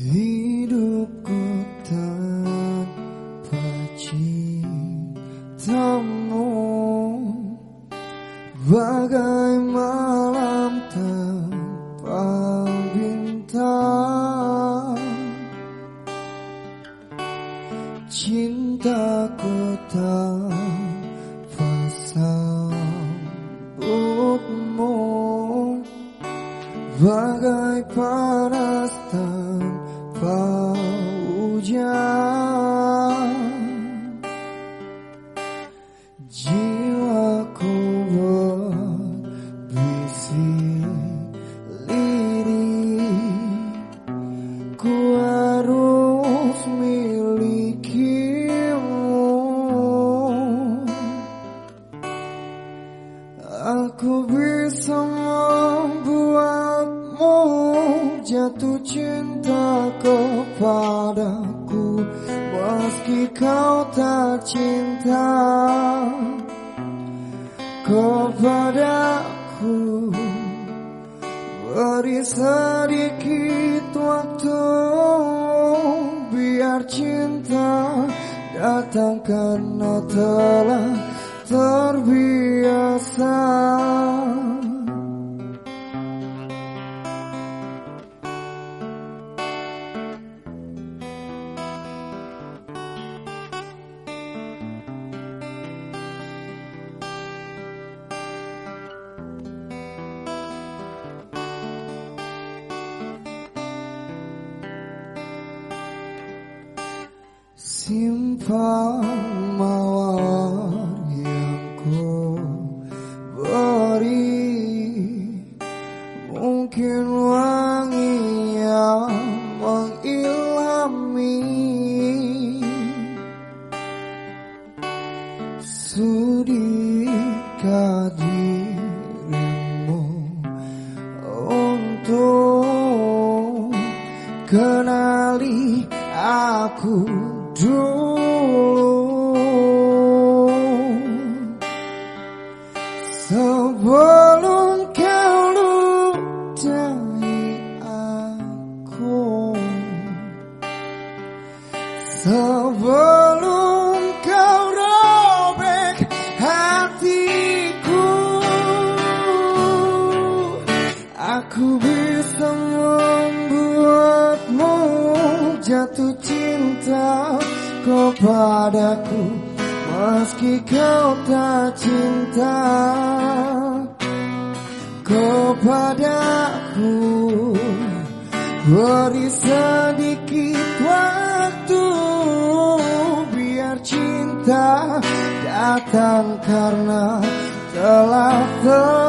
Hidupku tanpa cintamu Bagai malam tanpa bintang. Cintaku tanpa sambutmu Bagai panas tanpa Bau. Jatuh cinta kepadaku Meski kau tak cinta kepadaku Beri sedikit waktu biar cinta datang karena telah terbiasa. Simpan mawar yang ku beri. Mungkin wanginya mengilhami. Sudikah dirimu untuk kenali aku dulu sebelum kau ludahi aku sebelum kau robek hatiku aku bisa membuatmu jatuh cinta kepadaku meski kau tak cinta. Kepadaku beri sedikit waktu biar cinta datang karena telah terbiasa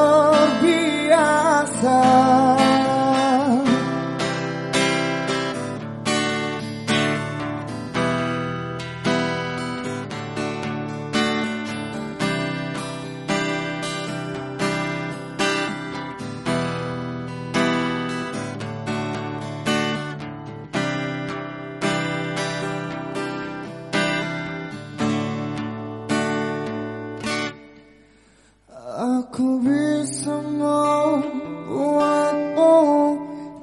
bisa membuatmu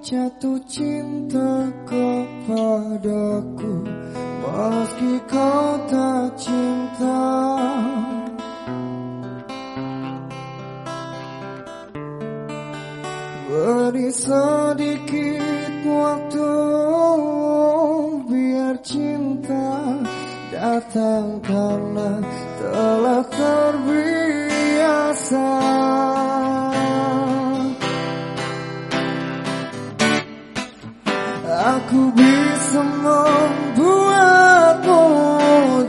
jatuh cinta kepadaku Meski kau tak cinta Beri sedikit waktu biar cinta datang karena telah terbiasa. Aku bisa membuatmu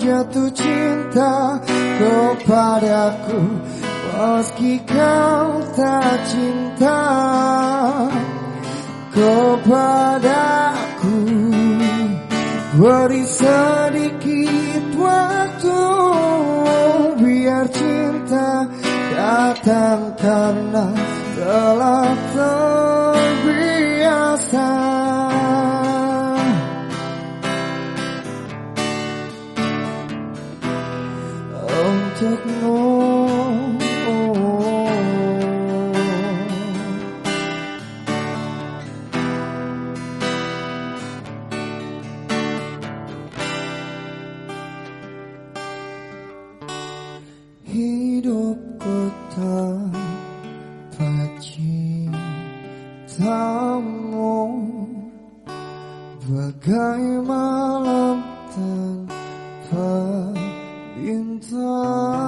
jatuh cinta kepadaku Meski kau tak cinta kepadaku Beri sedikit waktu biar cinta datang karena telah terbiasa. untukmu Hidupku tak cintamu Bagai malam tanpa bintang